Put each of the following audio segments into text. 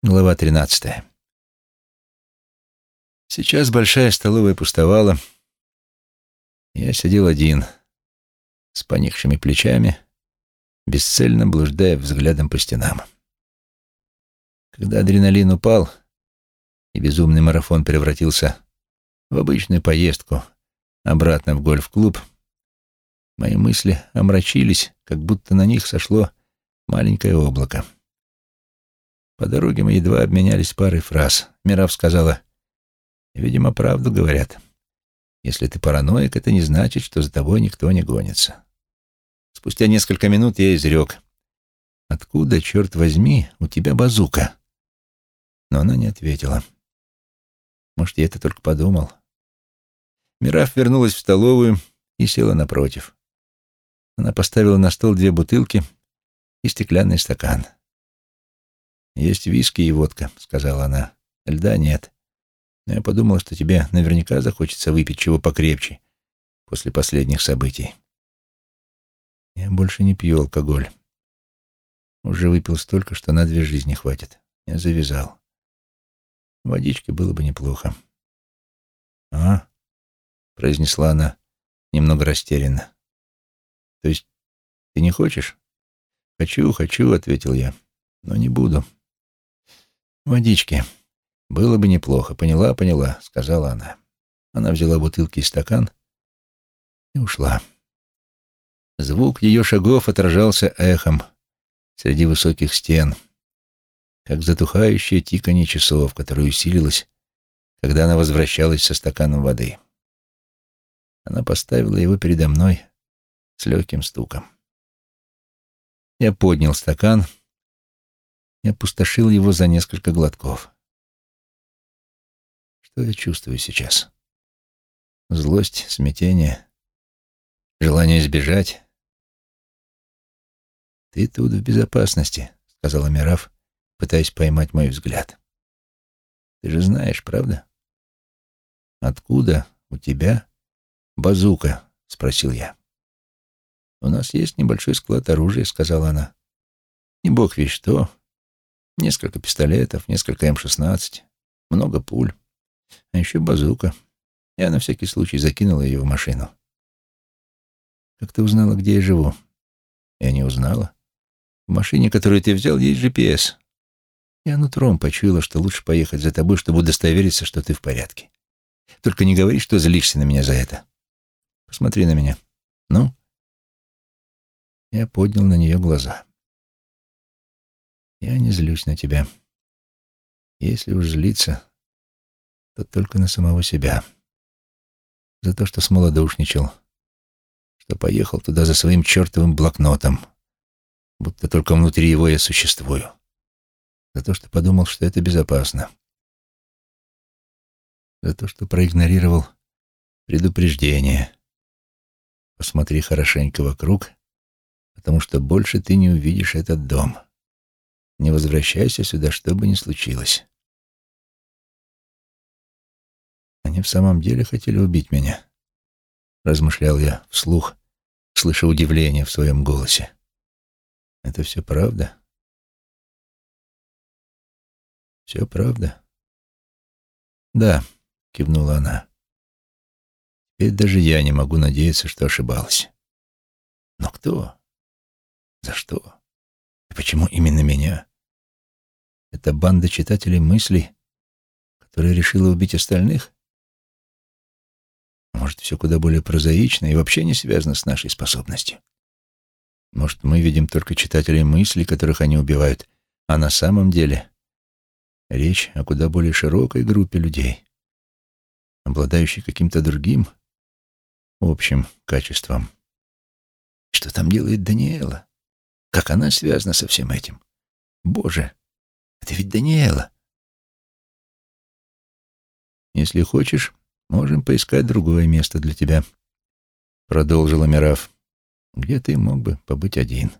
Глава 13. Сейчас большая столовая пустовала. Я сидел один, с поникшими плечами, бесцельно блуждая взглядом по стенам. Когда адреналин упал, и безумный марафон превратился в обычную поездку обратно в гольф-клуб, мои мысли омрачились, как будто на них сошло маленькое облако. По дороге мы едва обменялись парой фраз. Мирав сказала, «Видимо, правду говорят. Если ты параноик, это не значит, что за тобой никто не гонится». Спустя несколько минут я изрек, «Откуда, черт возьми, у тебя базука?» Но она не ответила. Может, я это только подумал. Мираф вернулась в столовую и села напротив. Она поставила на стол две бутылки и стеклянный стакан. «Есть виски и водка», — сказала она. «Льда нет. Но я подумала, что тебе наверняка захочется выпить чего покрепче после последних событий». Я больше не пью алкоголь. Уже выпил столько, что на две жизни хватит. Я завязал. Водички было бы неплохо. «А?» — произнесла она немного растерянно. «То есть ты не хочешь?» «Хочу, хочу», — ответил я, — «но не буду». «Водички. Было бы неплохо. Поняла, поняла», — сказала она. Она взяла бутылки и стакан и ушла. Звук ее шагов отражался эхом среди высоких стен, как затухающее тиканье часов, которое усилилось, когда она возвращалась со стаканом воды. Она поставила его передо мной с легким стуком. Я поднял стакан — и опустошил его за несколько глотков. Что я чувствую сейчас? Злость, смятение, желание избежать. «Ты тут в безопасности», — сказала Мираф, пытаясь поймать мой взгляд. «Ты же знаешь, правда?» «Откуда у тебя базука?» — спросил я. «У нас есть небольшой склад оружия», — сказала она. «Не бог весь что, Несколько пистолетов, несколько М-16, много пуль, а еще базука. Я на всякий случай закинула ее в машину. «Как ты узнала, где я живу?» «Я не узнала. В машине, которую ты взял, есть GPS. Я нутром почуяла, что лучше поехать за тобой, чтобы удостовериться, что ты в порядке. Только не говори, что злишься на меня за это. Посмотри на меня. Ну?» Я поднял на нее глаза. Я не злюсь на тебя. Если уж злиться, то только на самого себя. За то, что смолодушничал, что поехал туда за своим чертовым блокнотом, будто только внутри его я существую. За то, что подумал, что это безопасно. За то, что проигнорировал предупреждение. Посмотри хорошенько вокруг, потому что больше ты не увидишь этот дом. — не возвращайся сюда, что бы ни случилось. Они в самом деле хотели убить меня, размышлял я вслух, слыша удивление в своем голосе. Это все правда? Все правда? Да, кивнула она. Теперь даже я не могу надеяться, что ошибалась. Но кто? За что? И почему именно меня? Это банда читателей мыслей, которая решила убить остальных? Может, все куда более прозаично и вообще не связано с нашей способностью? Может, мы видим только читателей мыслей, которых они убивают, а на самом деле речь о куда более широкой группе людей, обладающей каким-то другим общим качеством. Что там делает Даниэла? Как она связана со всем этим? Боже, это ведь Даниэла. Если хочешь, можем поискать другое место для тебя, продолжила Мираф, где ты мог бы побыть один.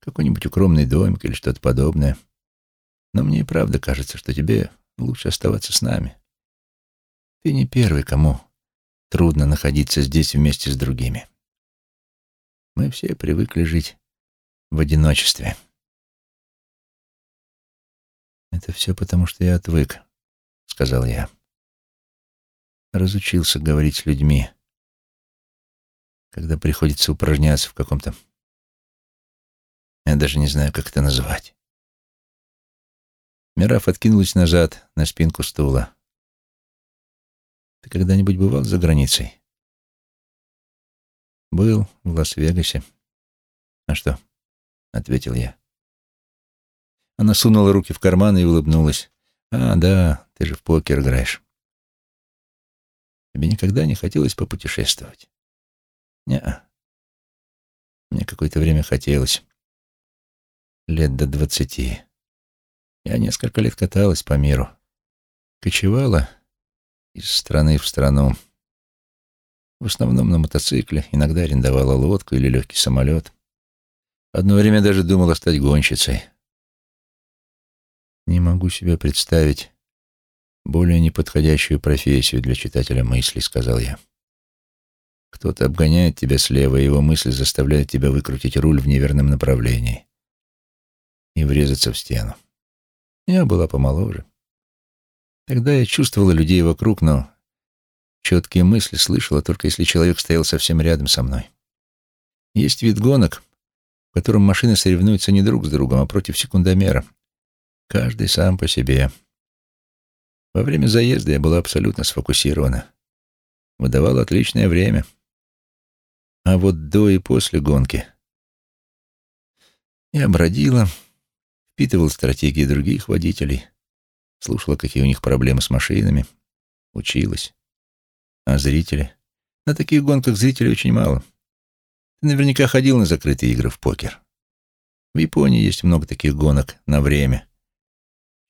Какой-нибудь укромный домик или что-то подобное. Но мне и правда кажется, что тебе лучше оставаться с нами. Ты не первый, кому трудно находиться здесь вместе с другими. Мы все привыкли жить в одиночестве. Это все потому, что я отвык, сказал я. Разучился говорить с людьми, когда приходится упражняться в каком-то... Я даже не знаю, как это назвать. Мираф откинулась назад на спинку стула. Ты когда-нибудь бывал за границей? Был в Лас-Вегасе. А что? Ответил я. Она сунула руки в карман и улыбнулась. А, да, ты же в покер играешь. Тебе никогда не хотелось попутешествовать? Не. Мне какое-то время хотелось. Лет до двадцати. Я несколько лет каталась по миру. Кочевала из страны в страну. В основном на мотоцикле, иногда арендовала лодку или легкий самолет. Одно время даже думала стать гонщицей. Не могу себе представить более неподходящую профессию для читателя мыслей, сказал я. Кто-то обгоняет тебя слева, и его мысль заставляет тебя выкрутить руль в неверном направлении и врезаться в стену. Я была помоложе. Тогда я чувствовала людей вокруг, но четкие мысли слышала только если человек стоял совсем рядом со мной. Есть вид гонок, в котором машины соревнуются не друг с другом, а против секундомера. Каждый сам по себе. Во время заезда я была абсолютно сфокусирована. Выдавала отличное время. А вот до и после гонки я бродила, впитывал стратегии других водителей, слушала, какие у них проблемы с машинами, училась. А зрители? На таких гонках зрителей очень мало. Ты наверняка ходил на закрытые игры в покер. В Японии есть много таких гонок на время.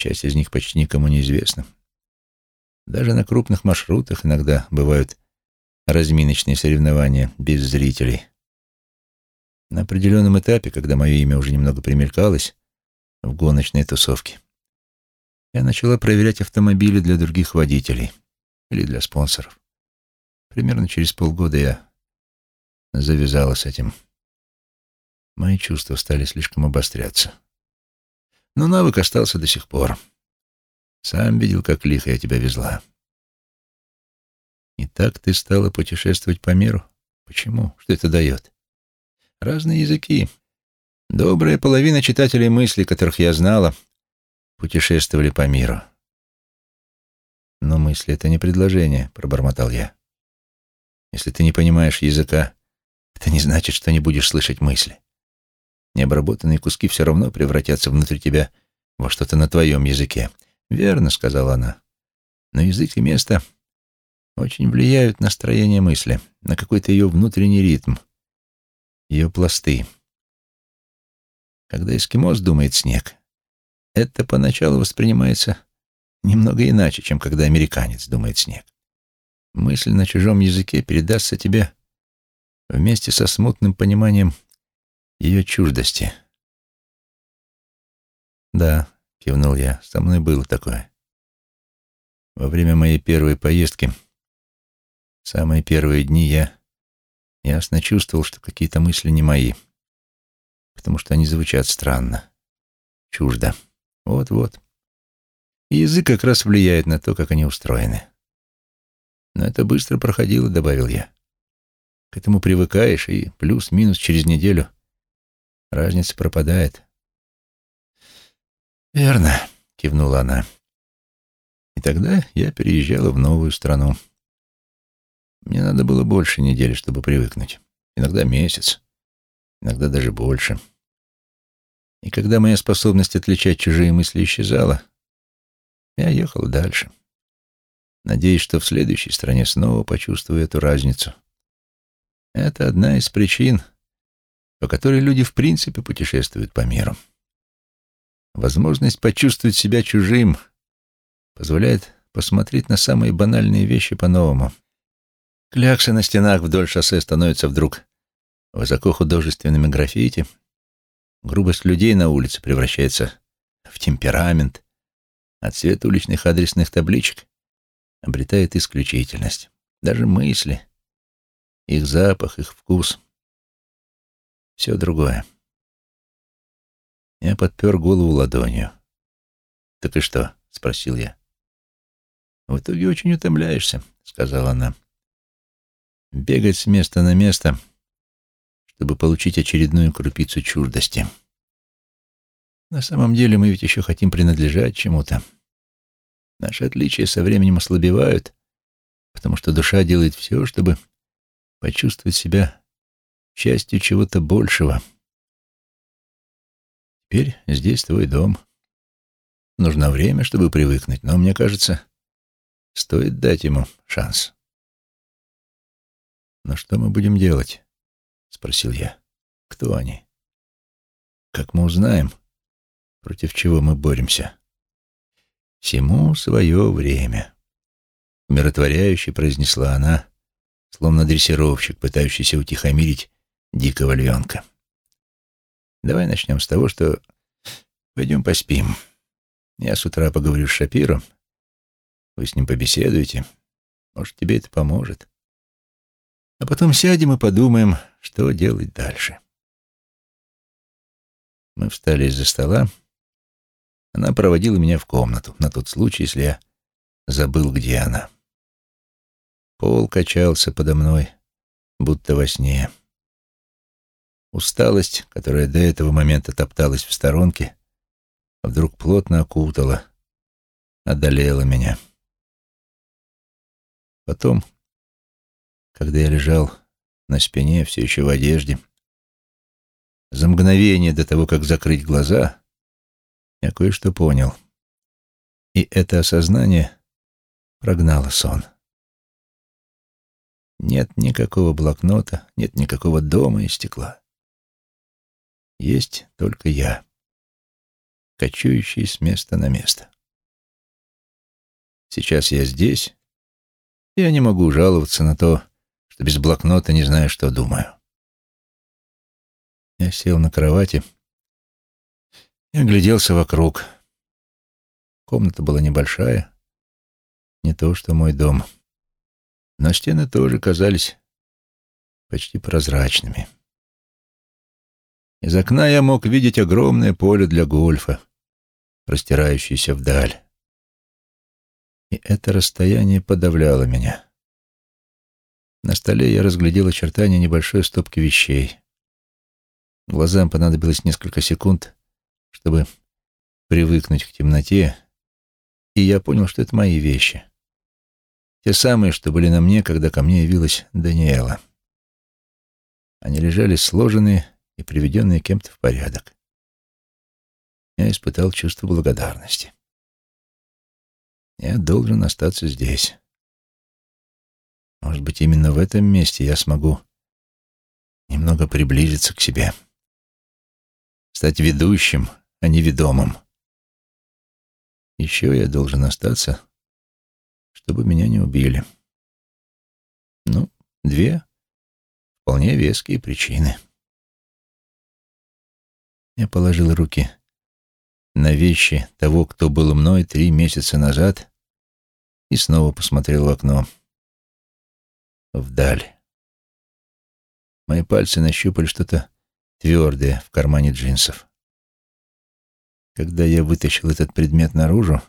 Часть из них почти никому не известна. Даже на крупных маршрутах иногда бывают разминочные соревнования без зрителей. На определенном этапе, когда мое имя уже немного примелькалось в гоночной тусовке, я начала проверять автомобили для других водителей или для спонсоров. Примерно через полгода я завязала с этим. Мои чувства стали слишком обостряться. Но навык остался до сих пор. Сам видел, как лихо я тебя везла. И так ты стала путешествовать по миру? Почему? Что это дает? Разные языки. Добрая половина читателей мыслей, которых я знала, путешествовали по миру. «Но мысли — это не предложение», — пробормотал я. «Если ты не понимаешь языка, это не значит, что не будешь слышать мысли. Необработанные куски все равно превратятся внутри тебя во что-то на твоем языке». «Верно», — сказала она. «Но язык и место очень влияют на строение мысли, на какой-то ее внутренний ритм, ее пласты. Когда эскимос думает снег, это поначалу воспринимается немного иначе, чем когда американец думает снег. Мысль на чужом языке передастся тебе вместе со смутным пониманием ее чуждости. «Да», — кивнул я, — «со мной было такое. Во время моей первой поездки, самые первые дни я ясно чувствовал, что какие-то мысли не мои, потому что они звучат странно, чуждо». Вот-вот. И язык как раз влияет на то, как они устроены. Но это быстро проходило, добавил я. К этому привыкаешь, и плюс-минус через неделю разница пропадает. Верно, кивнула она. И тогда я переезжала в новую страну. Мне надо было больше недели, чтобы привыкнуть. Иногда месяц, иногда даже больше. И когда моя способность отличать чужие мысли исчезала, я ехал дальше, надеясь, что в следующей стране снова почувствую эту разницу. Это одна из причин, по которой люди в принципе путешествуют по миру. Возможность почувствовать себя чужим позволяет посмотреть на самые банальные вещи по-новому. Кляксы на стенах вдоль шоссе становятся вдруг высокохудожественными граффити — Грубость людей на улице превращается в темперамент, а цвет уличных адресных табличек обретает исключительность. Даже мысли, их запах, их вкус — все другое. Я подпер голову ладонью. «Так и что?» — спросил я. «В итоге очень утомляешься», — сказала она. «Бегать с места на место, чтобы получить очередную крупицу чуждости. На самом деле мы ведь еще хотим принадлежать чему-то. Наши отличия со временем ослабевают, потому что душа делает все, чтобы почувствовать себя частью чего-то большего. Теперь здесь твой дом. Нужно время, чтобы привыкнуть, но, мне кажется, стоит дать ему шанс. «Но что мы будем делать?» — спросил я. «Кто они? Как мы узнаем, против чего мы боремся?» «Всему свое время», — умиротворяюще произнесла она, словно дрессировщик, пытающийся утихомирить дикого львенка. «Давай начнем с того, что пойдем поспим. Я с утра поговорю с Шапиро. Вы с ним побеседуете. Может, тебе это поможет. А потом сядем и подумаем, что делать дальше». Мы встали из-за стола, она проводила меня в комнату, на тот случай, если я забыл, где она. Пол качался подо мной, будто во сне. Усталость, которая до этого момента топталась в сторонке, вдруг плотно окутала, одолела меня. Потом, когда я лежал на спине, все еще в одежде, за мгновение до того, как закрыть глаза, я кое-что понял. И это осознание прогнало сон. Нет никакого блокнота, нет никакого дома из стекла. Есть только я, кочующий с места на место. Сейчас я здесь, и я не могу жаловаться на то, что без блокнота не знаю, что думаю. Я сел на кровати и огляделся вокруг. Комната была небольшая, не то что мой дом. Но стены тоже казались почти прозрачными. Из окна я мог видеть огромное поле для гольфа, простирающееся вдаль. И это расстояние подавляло меня. На столе я разглядел очертания небольшой стопки вещей. Глазам понадобилось несколько секунд, чтобы привыкнуть к темноте, и я понял, что это мои вещи. Те самые, что были на мне, когда ко мне явилась Даниэла. Они лежали сложенные и приведенные кем-то в порядок. Я испытал чувство благодарности. Я должен остаться здесь. Может быть, именно в этом месте я смогу немного приблизиться к себе, стать ведущим — а не ведомым. Еще я должен остаться, чтобы меня не убили. Ну, две вполне веские причины. Я положил руки на вещи того, кто был мной три месяца назад, и снова посмотрел в окно. Вдаль. Мои пальцы нащупали что-то твердое в кармане джинсов. Когда я вытащил этот предмет наружу,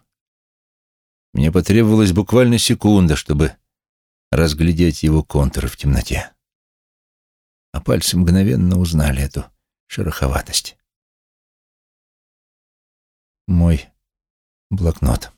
мне потребовалась буквально секунда, чтобы разглядеть его контуры в темноте. А пальцы мгновенно узнали эту шероховатость. Мой блокнот.